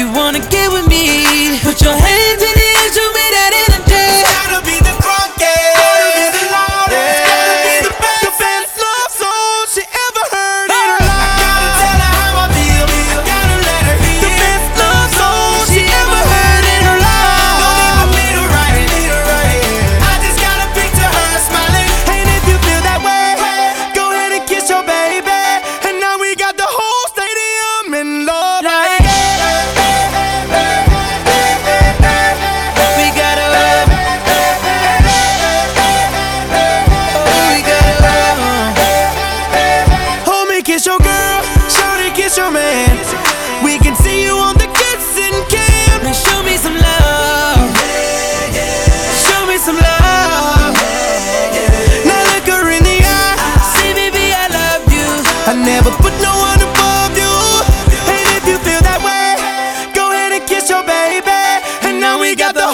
you wanna get with me, put your hands in the air, show me that it some love. Now look her in the eye. See, baby, I love you. I never put no one above you. And if you feel that way, go ahead and kiss your baby. And now we got the